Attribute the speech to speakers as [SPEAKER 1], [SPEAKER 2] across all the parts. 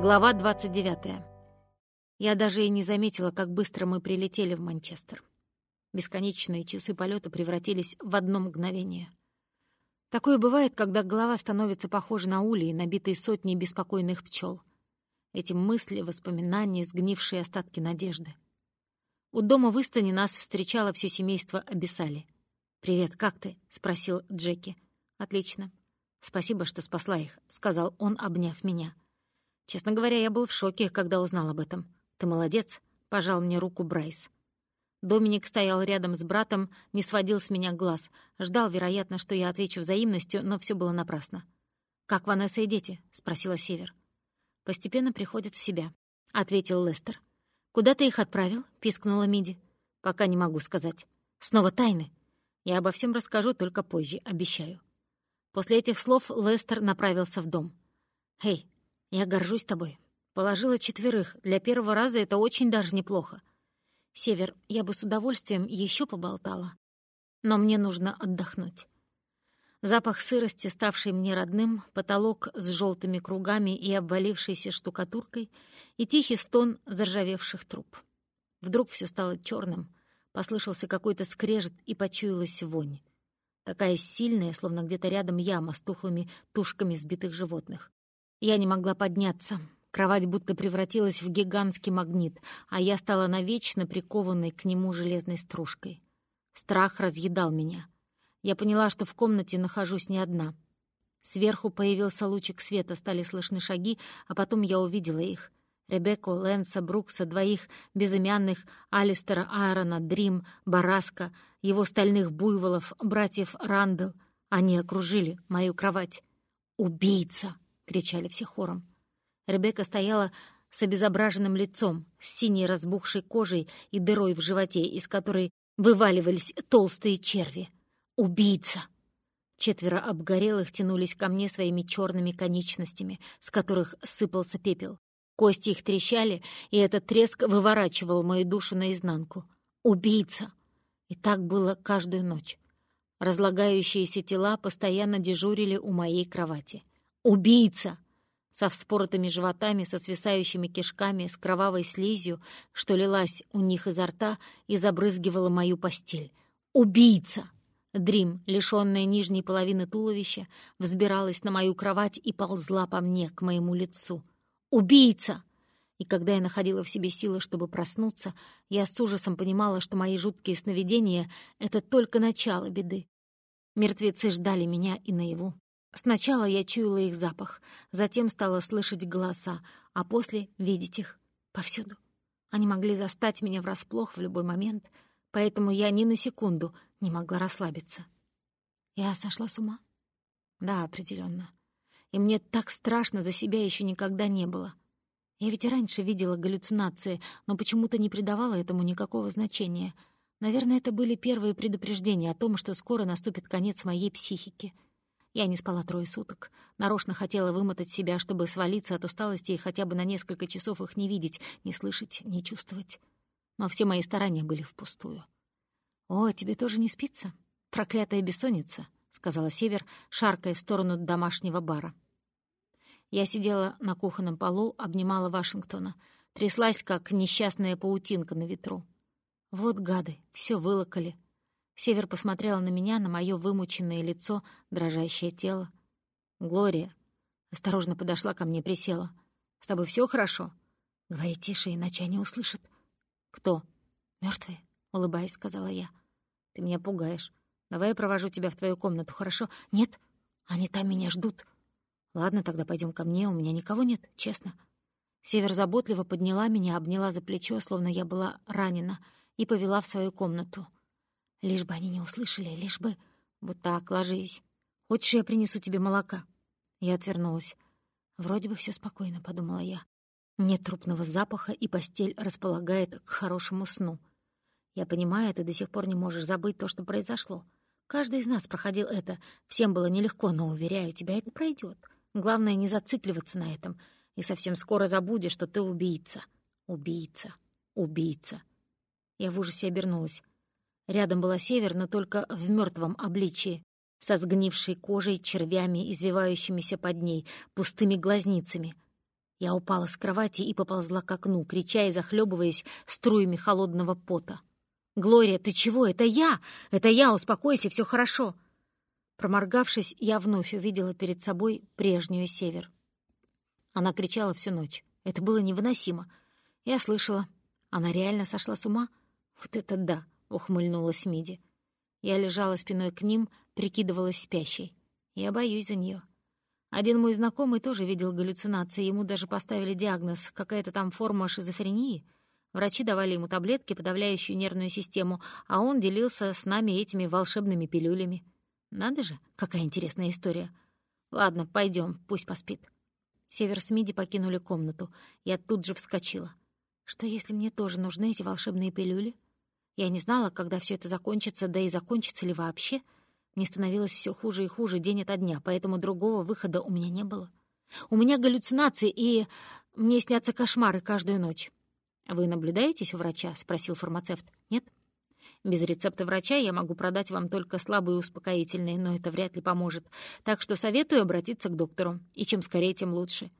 [SPEAKER 1] Глава 29. Я даже и не заметила, как быстро мы прилетели в Манчестер. Бесконечные часы полета превратились в одно мгновение. Такое бывает, когда голова становится похожа на улей, набитые сотней беспокойных пчел. Эти мысли, воспоминания, сгнившие остатки надежды. У дома в Истоне нас встречало все семейство Абиссали. «Привет, как ты?» — спросил Джеки. «Отлично. Спасибо, что спасла их», — сказал он, обняв меня. Честно говоря, я был в шоке, когда узнал об этом. «Ты молодец», — пожал мне руку Брайс. Доминик стоял рядом с братом, не сводил с меня глаз. Ждал, вероятно, что я отвечу взаимностью, но все было напрасно. «Как Ванесса и дети?» — спросила Север. «Постепенно приходят в себя», — ответил Лестер. «Куда ты их отправил?» — пискнула Миди. «Пока не могу сказать. Снова тайны. Я обо всем расскажу только позже, обещаю». После этих слов Лестер направился в дом. «Эй, я горжусь тобой. Положила четверых. Для первого раза это очень даже неплохо. Север, я бы с удовольствием еще поболтала. Но мне нужно отдохнуть. Запах сырости, ставший мне родным, потолок с желтыми кругами и обвалившейся штукатуркой, и тихий стон заржавевших труб. Вдруг все стало черным, послышался какой-то скрежет и почуялась вонь. Такая сильная, словно где-то рядом яма с тухлыми тушками сбитых животных. Я не могла подняться. Кровать будто превратилась в гигантский магнит, а я стала навечно прикованной к нему железной стружкой. Страх разъедал меня — я поняла, что в комнате нахожусь не одна. Сверху появился лучик света, стали слышны шаги, а потом я увидела их. Ребекку, Лэнса, Брукса, двоих безымянных, Алистера, Аарона, Дрим, Бараска, его стальных буйволов, братьев Рандл. Они окружили мою кровать. «Убийца!» — кричали все хором. Ребекка стояла с обезображенным лицом, с синей разбухшей кожей и дырой в животе, из которой вываливались толстые черви. «Убийца!» Четверо обгорелых тянулись ко мне своими черными конечностями, с которых сыпался пепел. Кости их трещали, и этот треск выворачивал мою душу наизнанку. «Убийца!» И так было каждую ночь. Разлагающиеся тела постоянно дежурили у моей кровати. «Убийца!» Со вспоротыми животами, со свисающими кишками, с кровавой слизью, что лилась у них изо рта и забрызгивала мою постель. «Убийца!» Дрим, лишённая нижней половины туловища, взбиралась на мою кровать и ползла по мне, к моему лицу. «Убийца!» И когда я находила в себе силы, чтобы проснуться, я с ужасом понимала, что мои жуткие сновидения — это только начало беды. Мертвецы ждали меня и наяву. Сначала я чуяла их запах, затем стала слышать голоса, а после — видеть их повсюду. Они могли застать меня врасплох в любой момент — поэтому я ни на секунду не могла расслабиться. Я сошла с ума? Да, определенно. И мне так страшно за себя еще никогда не было. Я ведь раньше видела галлюцинации, но почему-то не придавала этому никакого значения. Наверное, это были первые предупреждения о том, что скоро наступит конец моей психики. Я не спала трое суток. Нарочно хотела вымотать себя, чтобы свалиться от усталости и хотя бы на несколько часов их не видеть, не слышать, не чувствовать но все мои старания были впустую. «О, тебе тоже не спится? Проклятая бессонница», — сказала Север, шаркая в сторону домашнего бара. Я сидела на кухонном полу, обнимала Вашингтона, тряслась, как несчастная паутинка на ветру. Вот гады, все вылокали. Север посмотрела на меня, на мое вымученное лицо, дрожащее тело. «Глория», осторожно подошла ко мне, присела. «С тобой все хорошо?» «Говори тише, иначе они услышат», «Кто?» «Мёртвые», — улыбаясь, сказала я. «Ты меня пугаешь. Давай я провожу тебя в твою комнату, хорошо?» «Нет, они там меня ждут». «Ладно, тогда пойдем ко мне, у меня никого нет, честно». Север заботливо подняла меня, обняла за плечо, словно я была ранена, и повела в свою комнату. Лишь бы они не услышали, лишь бы... Вот так, ложись. Хочешь, я принесу тебе молока?» Я отвернулась. «Вроде бы все спокойно», — подумала я. Нет трупного запаха, и постель располагает к хорошему сну. Я понимаю, ты до сих пор не можешь забыть то, что произошло. Каждый из нас проходил это. Всем было нелегко, но, уверяю тебя, это пройдет. Главное, не зацикливаться на этом. И совсем скоро забудешь, что ты убийца. Убийца. Убийца. Я в ужасе обернулась. Рядом была Север, но только в мертвом обличии, со сгнившей кожей, червями, извивающимися под ней, пустыми глазницами — Я упала с кровати и поползла к окну, крича и захлебываясь струями холодного пота. «Глория, ты чего? Это я! Это я! Успокойся, все хорошо!» Проморгавшись, я вновь увидела перед собой прежнюю север. Она кричала всю ночь. Это было невыносимо. Я слышала. Она реально сошла с ума? Вот это да! — ухмыльнулась Миди. Я лежала спиной к ним, прикидывалась спящей. Я боюсь за нее. Один мой знакомый тоже видел галлюцинации, ему даже поставили диагноз, какая-то там форма шизофрении. Врачи давали ему таблетки, подавляющие нервную систему, а он делился с нами этими волшебными пилюлями. Надо же, какая интересная история. Ладно, пойдем, пусть поспит. Север с Миди покинули комнату. Я тут же вскочила. Что, если мне тоже нужны эти волшебные пилюли? Я не знала, когда все это закончится, да и закончится ли вообще — мне становилось все хуже и хуже день ото дня, поэтому другого выхода у меня не было. У меня галлюцинации, и мне снятся кошмары каждую ночь. «Вы наблюдаетесь у врача?» — спросил фармацевт. «Нет?» «Без рецепта врача я могу продать вам только слабые успокоительные, но это вряд ли поможет. Так что советую обратиться к доктору. И чем скорее, тем лучше».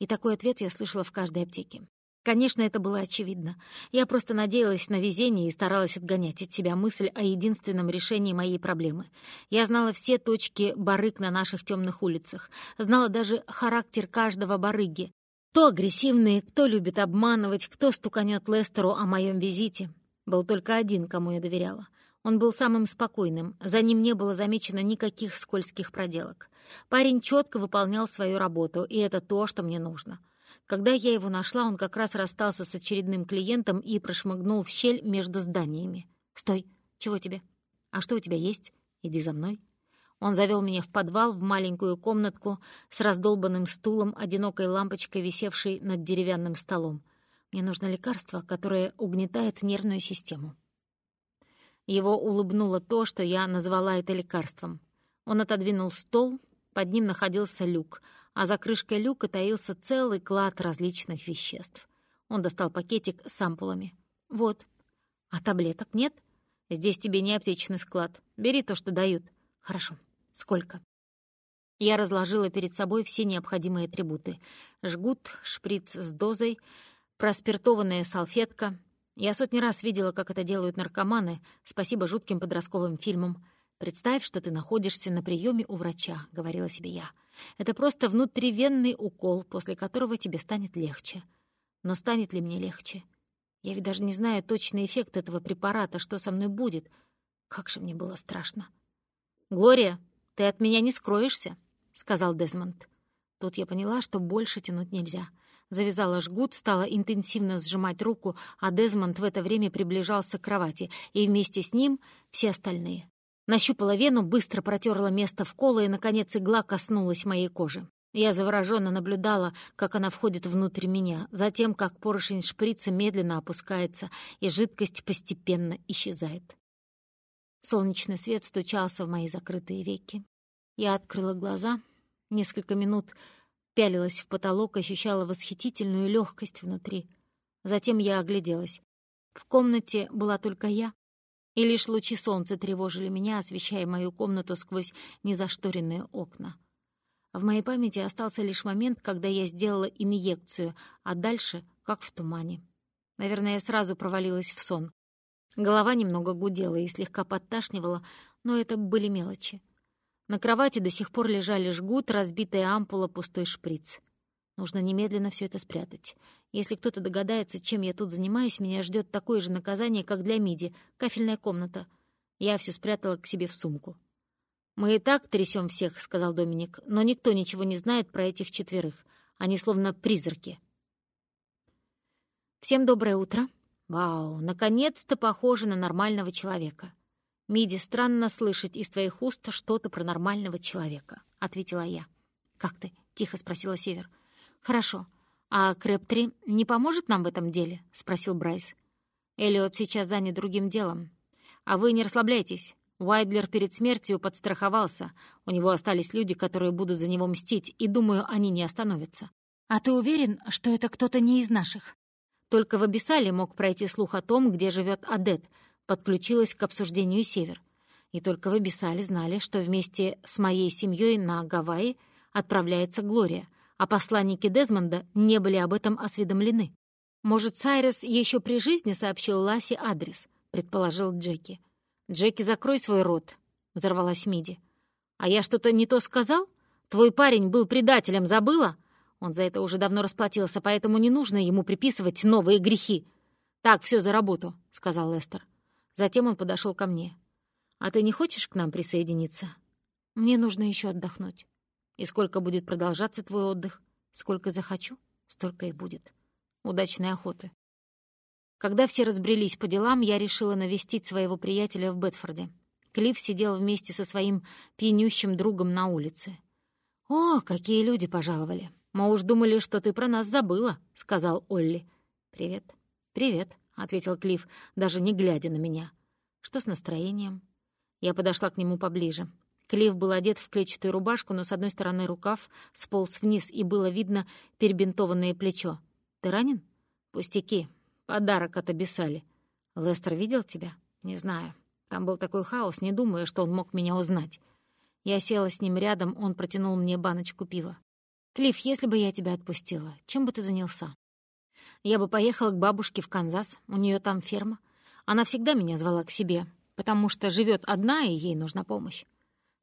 [SPEAKER 1] И такой ответ я слышала в каждой аптеке. Конечно, это было очевидно. Я просто надеялась на везение и старалась отгонять от себя мысль о единственном решении моей проблемы. Я знала все точки барыг на наших темных улицах, знала даже характер каждого барыги. Кто агрессивный, кто любит обманывать, кто стуканет Лестеру о моем визите. Был только один, кому я доверяла. Он был самым спокойным, за ним не было замечено никаких скользких проделок. Парень четко выполнял свою работу, и это то, что мне нужно. Когда я его нашла, он как раз расстался с очередным клиентом и прошмыгнул в щель между зданиями. «Стой! Чего тебе? А что у тебя есть? Иди за мной». Он завел меня в подвал, в маленькую комнатку с раздолбанным стулом, одинокой лампочкой, висевшей над деревянным столом. Мне нужно лекарство, которое угнетает нервную систему. Его улыбнуло то, что я назвала это лекарством. Он отодвинул стол, под ним находился люк — а за крышкой люка таился целый клад различных веществ. Он достал пакетик с ампулами. «Вот. А таблеток нет? Здесь тебе не аптечный склад. Бери то, что дают. Хорошо. Сколько?» Я разложила перед собой все необходимые атрибуты. Жгут, шприц с дозой, проспиртованная салфетка. Я сотни раз видела, как это делают наркоманы, спасибо жутким подростковым фильмам. «Представь, что ты находишься на приеме у врача», — говорила себе я. «Это просто внутривенный укол, после которого тебе станет легче. Но станет ли мне легче? Я ведь даже не знаю точный эффект этого препарата, что со мной будет. Как же мне было страшно». «Глория, ты от меня не скроешься», — сказал Дезмонд. Тут я поняла, что больше тянуть нельзя. Завязала жгут, стала интенсивно сжимать руку, а Дезмонд в это время приближался к кровати, и вместе с ним все остальные. Нащупала вену, быстро протерла место вкола, и, наконец, игла коснулась моей кожи. Я завороженно наблюдала, как она входит внутрь меня, затем, как поршень шприца медленно опускается, и жидкость постепенно исчезает. Солнечный свет стучался в мои закрытые веки. Я открыла глаза, несколько минут пялилась в потолок, ощущала восхитительную легкость внутри. Затем я огляделась. В комнате была только я, и лишь лучи солнца тревожили меня, освещая мою комнату сквозь незашторенные окна. В моей памяти остался лишь момент, когда я сделала инъекцию, а дальше — как в тумане. Наверное, я сразу провалилась в сон. Голова немного гудела и слегка подташнивала, но это были мелочи. На кровати до сих пор лежали жгут, разбитая ампула, пустой шприц. Нужно немедленно все это спрятать. Если кто-то догадается, чем я тут занимаюсь, меня ждет такое же наказание, как для Миди — кафельная комната. Я все спрятала к себе в сумку. «Мы и так трясем всех», — сказал Доминик, «но никто ничего не знает про этих четверых. Они словно призраки». «Всем доброе утро. Вау, наконец-то похоже на нормального человека. Миди, странно слышать из твоих уст что-то про нормального человека», — ответила я. «Как ты?» — тихо спросила Север. «Хорошо. «А Крэптри не поможет нам в этом деле?» — спросил Брайс. «Эллиот сейчас занят другим делом. А вы не расслабляйтесь. Уайдлер перед смертью подстраховался. У него остались люди, которые будут за него мстить, и, думаю, они не остановятся. А ты уверен, что это кто-то не из наших?» Только в Абиссале мог пройти слух о том, где живет Адет, подключилась к обсуждению Север. И только в Абиссале знали, что вместе с моей семьей на Гавайи отправляется Глория — а посланники Дезмонда не были об этом осведомлены. «Может, Сайрес еще при жизни сообщил Ласе адрес», — предположил Джеки. «Джеки, закрой свой рот», — взорвалась Миди. «А я что-то не то сказал? Твой парень был предателем, забыла? Он за это уже давно расплатился, поэтому не нужно ему приписывать новые грехи». «Так, все за работу», — сказал Лестер. Затем он подошел ко мне. «А ты не хочешь к нам присоединиться? Мне нужно еще отдохнуть. И сколько будет продолжаться твой отдых? Сколько захочу, столько и будет. Удачной охоты». Когда все разбрелись по делам, я решила навестить своего приятеля в Бетфорде. Клифф сидел вместе со своим пьянющим другом на улице. «О, какие люди пожаловали! Мы уж думали, что ты про нас забыла», — сказал Олли. «Привет». «Привет», — ответил Клифф, даже не глядя на меня. «Что с настроением?» Я подошла к нему поближе. Клифф был одет в клетчатую рубашку, но с одной стороны рукав сполз вниз, и было видно перебинтованное плечо. «Ты ранен?» «Пустяки. Подарок от Абиссали. Лестер видел тебя?» «Не знаю. Там был такой хаос, не думаю, что он мог меня узнать». Я села с ним рядом, он протянул мне баночку пива. «Клифф, если бы я тебя отпустила, чем бы ты занялся?» Я бы поехала к бабушке в Канзас, у нее там ферма. Она всегда меня звала к себе, потому что живет одна, и ей нужна помощь.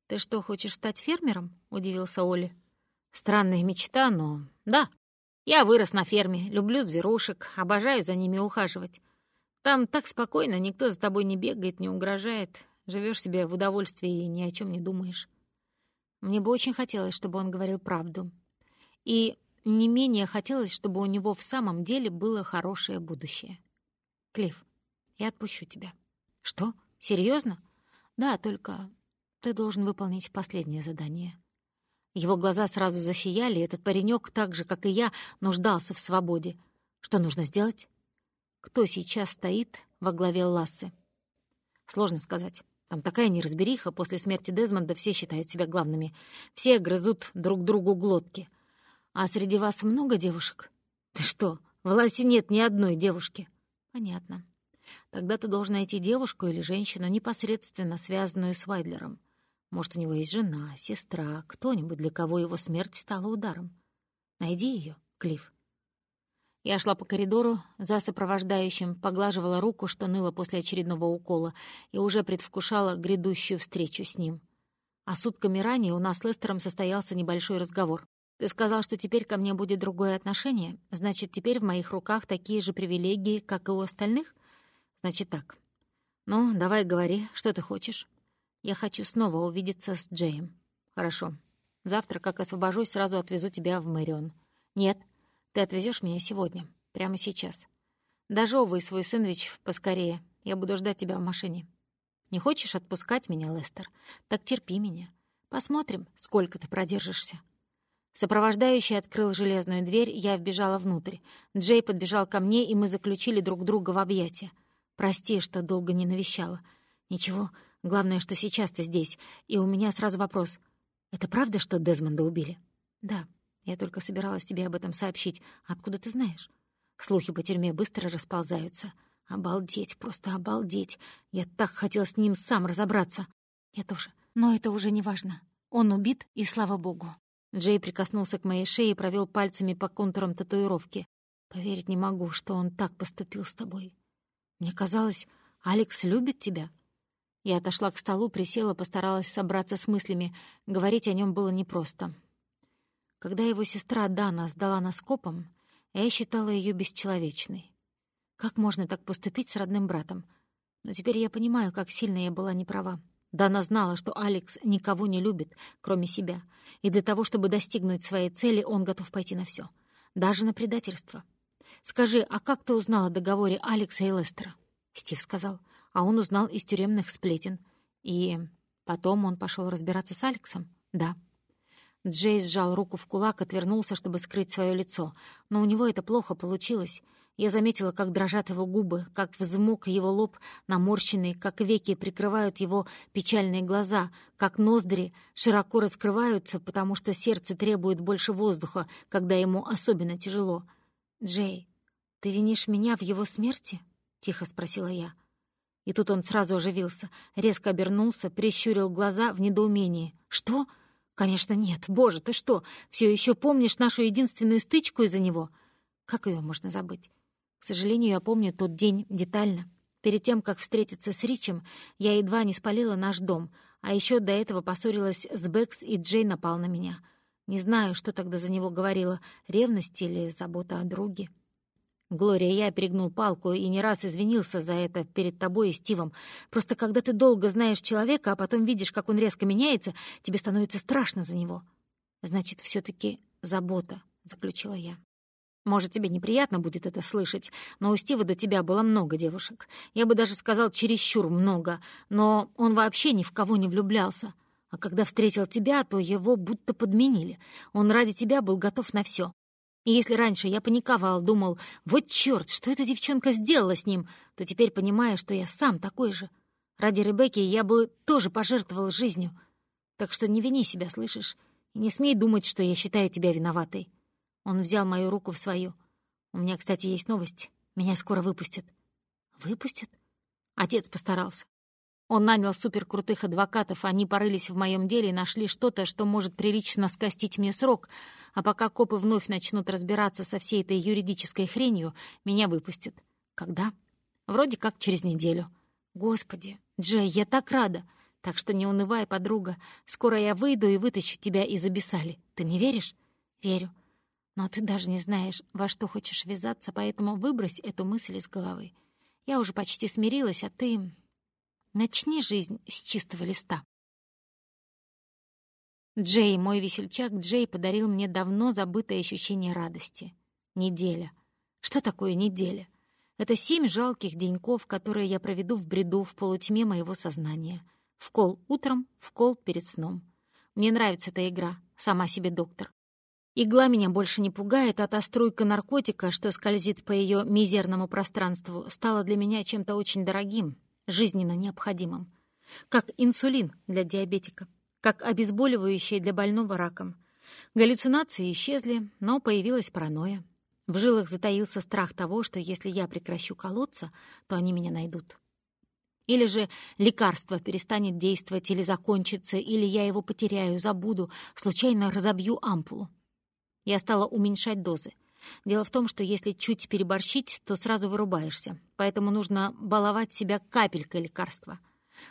[SPEAKER 1] «Ты что, хочешь стать фермером?» — удивился Оли. «Странная мечта, но... Да, я вырос на ферме, люблю зверушек, обожаю за ними ухаживать. Там так спокойно, никто за тобой не бегает, не угрожает. Живешь себе в удовольствии и ни о чем не думаешь. Мне бы очень хотелось, чтобы он говорил правду. И не менее хотелось, чтобы у него в самом деле было хорошее будущее. Клифф, я отпущу тебя. Что? Серьезно? Да, только ты должен выполнить последнее задание. Его глаза сразу засияли, этот паренек, так же, как и я, нуждался в свободе. Что нужно сделать? Кто сейчас стоит во главе Лассы? Сложно сказать. Там такая неразбериха, после смерти Дезмонда все считают себя главными. Все грызут друг другу глотки. «А среди вас много девушек?» «Ты что, в Ласе нет ни одной девушки?» «Понятно. Тогда ты должен найти девушку или женщину, непосредственно связанную с Вайдлером. Может, у него есть жена, сестра, кто-нибудь, для кого его смерть стала ударом. Найди ее, Клифф». Я шла по коридору, за сопровождающим, поглаживала руку, что ныла после очередного укола, и уже предвкушала грядущую встречу с ним. А сутками ранее у нас с Лестером состоялся небольшой разговор. Ты сказал, что теперь ко мне будет другое отношение. Значит, теперь в моих руках такие же привилегии, как и у остальных? Значит так. Ну, давай говори, что ты хочешь. Я хочу снова увидеться с Джеем. Хорошо. Завтра, как освобожусь, сразу отвезу тебя в Мэрион. Нет, ты отвезешь меня сегодня, прямо сейчас. Дожевывай свой сэндвич поскорее. Я буду ждать тебя в машине. Не хочешь отпускать меня, Лестер? Так терпи меня. Посмотрим, сколько ты продержишься. Сопровождающий открыл железную дверь, я вбежала внутрь. Джей подбежал ко мне, и мы заключили друг друга в объятия. «Прости, что долго не навещала. Ничего, главное, что сейчас ты здесь. И у меня сразу вопрос. Это правда, что Дезмонда убили?» «Да. Я только собиралась тебе об этом сообщить. Откуда ты знаешь?» Слухи по тюрьме быстро расползаются. Обалдеть, просто обалдеть. Я так хотела с ним сам разобраться. Я тоже. Но это уже не важно. Он убит, и слава богу. Джей прикоснулся к моей шее и провел пальцами по контурам татуировки. «Поверить не могу, что он так поступил с тобой. Мне казалось, Алекс любит тебя». Я отошла к столу, присела, постаралась собраться с мыслями. Говорить о нем было непросто. Когда его сестра Дана сдала нас копам, я считала ее бесчеловечной. Как можно так поступить с родным братом? Но теперь я понимаю, как сильно я была неправа. Дана знала, что Алекс никого не любит, кроме себя, и для того, чтобы достигнуть своей цели, он готов пойти на все, даже на предательство. «Скажи, а как ты узнал о договоре Алекса и Лестера?» Стив сказал, а он узнал из тюремных сплетен. И потом он пошел разбираться с Алексом? Да. Джей сжал руку в кулак, отвернулся, чтобы скрыть свое лицо, но у него это плохо получилось — я заметила, как дрожат его губы, как взмок его лоб наморщенный, как веки прикрывают его печальные глаза, как ноздри широко раскрываются, потому что сердце требует больше воздуха, когда ему особенно тяжело. «Джей, ты винишь меня в его смерти?» — тихо спросила я. И тут он сразу оживился, резко обернулся, прищурил глаза в недоумении. «Что? «Конечно нет. Боже, ты что, все еще помнишь нашу единственную стычку из-за него? Как ее можно забыть? К сожалению, я помню тот день детально. Перед тем, как встретиться с Ричем, я едва не спалила наш дом, а еще до этого поссорилась с Бэкс, и Джей напал на меня. Не знаю, что тогда за него говорила, ревность или забота о друге. Глория, я перегнул палку и не раз извинился за это перед тобой и Стивом. Просто когда ты долго знаешь человека, а потом видишь, как он резко меняется, тебе становится страшно за него. Значит, все таки забота, — заключила я. Может, тебе неприятно будет это слышать, но у Стива до тебя было много девушек. Я бы даже сказал, чересчур много, но он вообще ни в кого не влюблялся. А когда встретил тебя, то его будто подменили. Он ради тебя был готов на все. И если раньше я паниковал, думал, вот черт, что эта девчонка сделала с ним, то теперь понимаю, что я сам такой же. Ради Ребекки я бы тоже пожертвовал жизнью. Так что не вини себя, слышишь? И не смей думать, что я считаю тебя виноватой. Он взял мою руку в свою. У меня, кстати, есть новость. Меня скоро выпустят. Выпустят? Отец постарался. Он нанял суперкрутых адвокатов, они порылись в моем деле и нашли что-то, что может прилично скостить мне срок, а пока копы вновь начнут разбираться со всей этой юридической хренью, меня выпустят. Когда? Вроде как через неделю. Господи, Джей, я так рада. Так что не унывай, подруга. Скоро я выйду и вытащу тебя из обесали. Ты не веришь? Верю. Но ты даже не знаешь, во что хочешь ввязаться, поэтому выбрось эту мысль из головы. Я уже почти смирилась, а ты... Начни жизнь с чистого листа. Джей, мой весельчак Джей, подарил мне давно забытое ощущение радости. Неделя. Что такое неделя? Это семь жалких деньков, которые я проведу в бреду в полутьме моего сознания. В кол утром, в кол перед сном. Мне нравится эта игра, сама себе доктор. Игла меня больше не пугает, а та струйка наркотика, что скользит по ее мизерному пространству, стала для меня чем-то очень дорогим, жизненно необходимым. Как инсулин для диабетика, как обезболивающее для больного раком. Галлюцинации исчезли, но появилась паранойя. В жилах затаился страх того, что если я прекращу колоться, то они меня найдут. Или же лекарство перестанет действовать или закончится, или я его потеряю, забуду, случайно разобью ампулу. Я стала уменьшать дозы — Дело в том, что если чуть переборщить, то сразу вырубаешься, поэтому нужно баловать себя капелькой лекарства.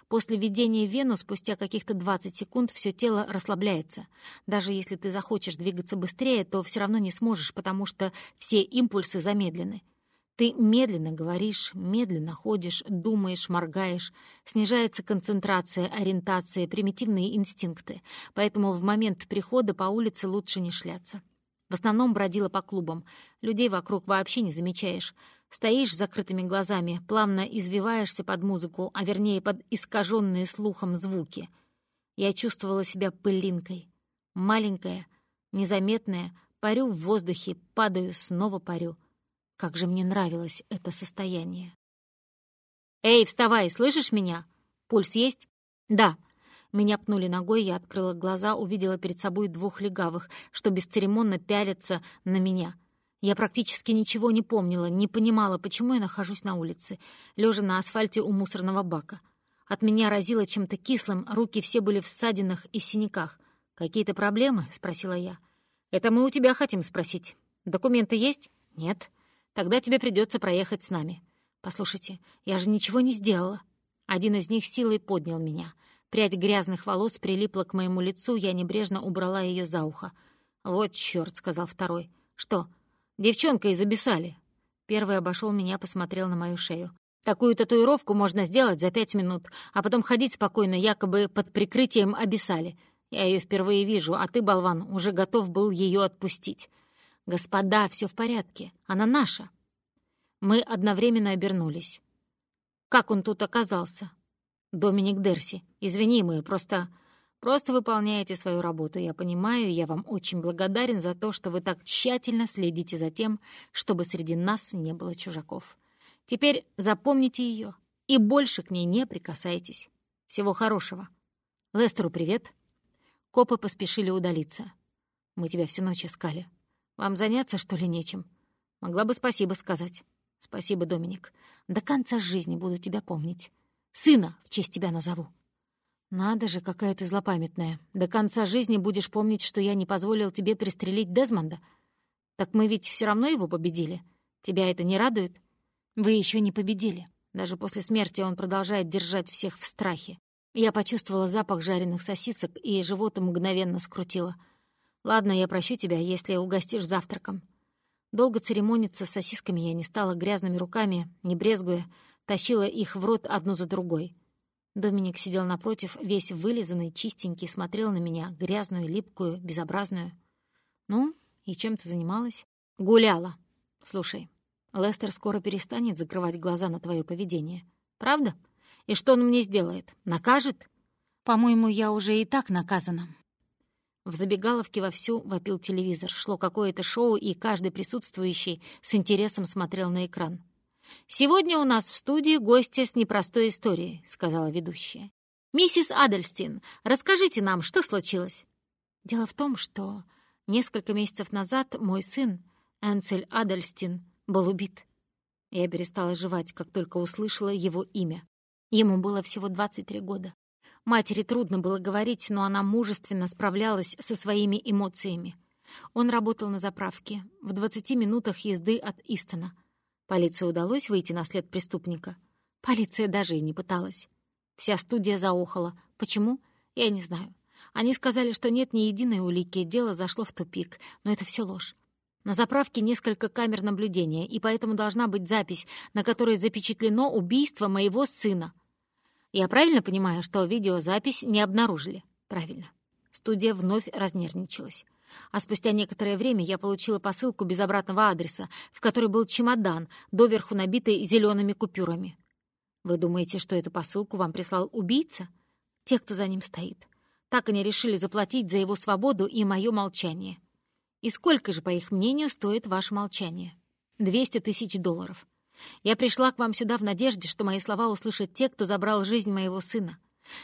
[SPEAKER 1] После введения в вену спустя каких-то 20 секунд все тело расслабляется. Даже если ты захочешь двигаться быстрее, то все равно не сможешь, потому что все импульсы замедлены. Ты медленно говоришь, медленно ходишь, думаешь, моргаешь. Снижается концентрация, ориентация, примитивные инстинкты. Поэтому в момент прихода по улице лучше не шляться. В основном бродила по клубам. Людей вокруг вообще не замечаешь. Стоишь с закрытыми глазами, плавно извиваешься под музыку, а вернее под искаженные слухом звуки. Я чувствовала себя пылинкой. Маленькая, незаметная, парю в воздухе, падаю, снова парю. Как же мне нравилось это состояние. «Эй, вставай, слышишь меня? Пульс есть?» «Да», меня пнули ногой, я открыла глаза, увидела перед собой двух легавых, что бесцеремонно пялятся на меня. Я практически ничего не помнила, не понимала, почему я нахожусь на улице, лежа на асфальте у мусорного бака. От меня разило чем-то кислым, руки все были в ссадинах и синяках. «Какие-то проблемы?» — спросила я. «Это мы у тебя хотим спросить. Документы есть?» «Нет. Тогда тебе придется проехать с нами». «Послушайте, я же ничего не сделала». Один из них силой поднял меня — Прядь грязных волос прилипла к моему лицу, я небрежно убрала ее за ухо. «Вот чёрт», — сказал второй. «Что? Девчонка из Абиссали». Первый обошел меня, посмотрел на мою шею. «Такую татуировку можно сделать за пять минут, а потом ходить спокойно, якобы под прикрытием Абиссали. Я ее впервые вижу, а ты, болван, уже готов был ее отпустить. Господа, все в порядке, она наша». Мы одновременно обернулись. Как он тут оказался? Доминик Дерси, извини, мы просто... Просто выполняете свою работу, я понимаю, я вам очень благодарен за то, что вы так тщательно следите за тем, чтобы среди нас не было чужаков. Теперь запомните ее и больше к ней не прикасайтесь. Всего хорошего. Лестеру привет. Копы поспешили удалиться. Мы тебя всю ночь искали. Вам заняться, что ли, нечем? Могла бы спасибо сказать. Спасибо, Доминик. До конца жизни буду тебя помнить. Сына в честь тебя назову». «Надо же, какая ты злопамятная. До конца жизни будешь помнить, что я не позволил тебе пристрелить Дезмонда. Так мы ведь все равно его победили. Тебя это не радует? Вы еще не победили. Даже после смерти он продолжает держать всех в страхе. Я почувствовала запах жареных сосисок, и живот мгновенно скрутило. Ладно, я прощу тебя, если угостишь завтраком. Долго церемониться с сосисками я не стала грязными руками, не брезгуя, тащила их в рот одну за другой — Доминик сидел напротив, весь вылизанный, чистенький, смотрел на меня, грязную, липкую, безобразную. «Ну, и чем ты занималась?» «Гуляла. Слушай, Лестер скоро перестанет закрывать глаза на твое поведение. Правда? И что он мне сделает? Накажет? По-моему, я уже и так наказана». В забегаловке вовсю вопил телевизор. Шло какое-то шоу, и каждый присутствующий с интересом смотрел на экран. «Сегодня у нас в студии гостья с непростой историей», — сказала ведущая. «Миссис Адельстин, расскажите нам, что случилось?» Дело в том, что несколько месяцев назад мой сын, Энцель Адельстин, был убит. Я перестала жевать, как только услышала его имя. Ему было всего 23 года. Матери трудно было говорить, но она мужественно справлялась со своими эмоциями. Он работал на заправке, в 20 минутах езды от Истона — Полиции удалось выйти на след преступника. Полиция даже и не пыталась. Вся студия заохала. Почему? Я не знаю. Они сказали, что нет ни единой улики, дело зашло в тупик. Но это все ложь. На заправке несколько камер наблюдения, и поэтому должна быть запись, на которой запечатлено убийство моего сына. Я правильно понимаю, что видеозапись не обнаружили? Правильно. Студия вновь разнервничалась. А спустя некоторое время я получила посылку без обратного адреса, в которой был чемодан, доверху набитый зелеными купюрами. Вы думаете, что эту посылку вам прислал убийца? Те, кто за ним стоит. Так они решили заплатить за его свободу и мое молчание. И сколько же, по их мнению, стоит ваше молчание? Двести тысяч долларов. Я пришла к вам сюда в надежде, что мои слова услышат те, кто забрал жизнь моего сына.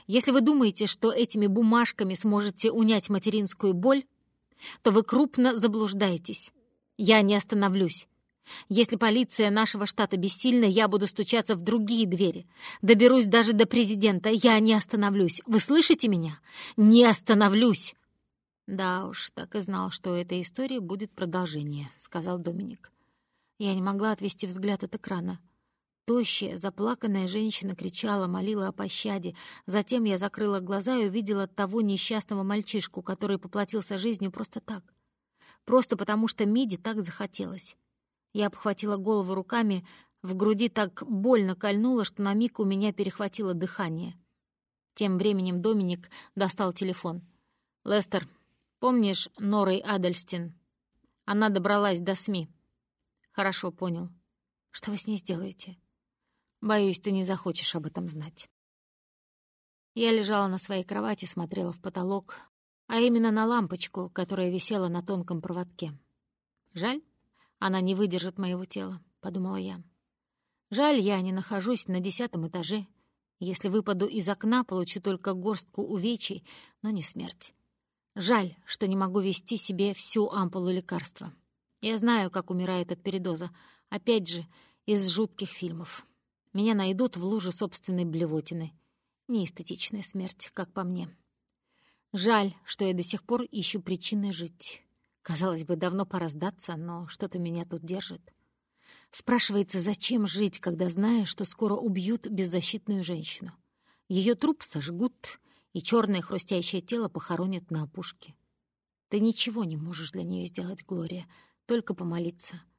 [SPEAKER 1] Если вы думаете, что этими бумажками сможете унять материнскую боль, то вы крупно заблуждаетесь. Я не остановлюсь. Если полиция нашего штата бессильна, я буду стучаться в другие двери. Доберусь даже до президента. Я не остановлюсь. Вы слышите меня? Не остановлюсь!» «Да уж, так и знал, что у этой истории будет продолжение», — сказал Доминик. Я не могла отвести взгляд от экрана. Тощая, заплаканная женщина кричала, молила о пощаде. Затем я закрыла глаза и увидела того несчастного мальчишку, который поплатился жизнью просто так. Просто потому, что Миди так захотелось. Я обхватила голову руками, в груди так больно кольнуло, что на миг у меня перехватило дыхание. Тем временем Доминик достал телефон. «Лестер, помнишь Норой Адельстин? Она добралась до СМИ». «Хорошо, понял. Что вы с ней сделаете?» Боюсь, ты не захочешь об этом знать. Я лежала на своей кровати, смотрела в потолок, а именно на лампочку, которая висела на тонком проводке. Жаль, она не выдержит моего тела, — подумала я. Жаль, я не нахожусь на десятом этаже. Если выпаду из окна, получу только горстку увечий, но не смерть. Жаль, что не могу вести себе всю ампулу лекарства. Я знаю, как умирает от передоза. Опять же, из жутких фильмов. Меня найдут в луже собственной блевотины. Неэстетичная смерть, как по мне. Жаль, что я до сих пор ищу причины жить. Казалось бы, давно пора сдаться, но что-то меня тут держит. Спрашивается, зачем жить, когда знаешь, что скоро убьют беззащитную женщину? Ее труп сожгут, и черное хрустящее тело похоронят на опушке. Ты ничего не можешь для нее сделать, Глория, только помолиться —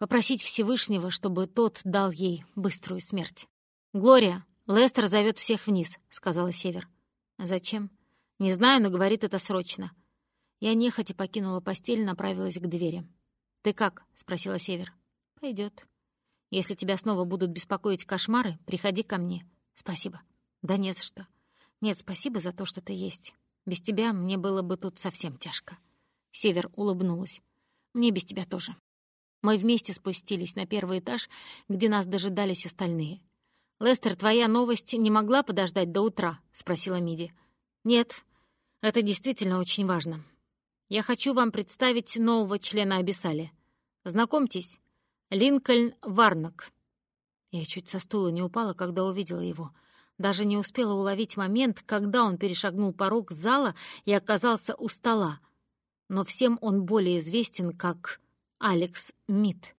[SPEAKER 1] Попросить Всевышнего, чтобы тот дал ей быструю смерть. «Глория, Лестер зовет всех вниз», — сказала Север. «Зачем?» «Не знаю, но говорит это срочно». Я нехотя покинула постель, направилась к двери. «Ты как?» — спросила Север. Пойдет. Если тебя снова будут беспокоить кошмары, приходи ко мне. Спасибо. Да не за что. Нет, спасибо за то, что ты есть. Без тебя мне было бы тут совсем тяжко. Север улыбнулась. Мне без тебя тоже. Мы вместе спустились на первый этаж, где нас дожидались остальные. «Лестер, твоя новость не могла подождать до утра?» — спросила Миди. «Нет, это действительно очень важно. Я хочу вам представить нового члена Абиссали. Знакомьтесь, Линкольн Варнак». Я чуть со стула не упала, когда увидела его. Даже не успела уловить момент, когда он перешагнул порог зала и оказался у стола. Но всем он более известен как Алекс Мид.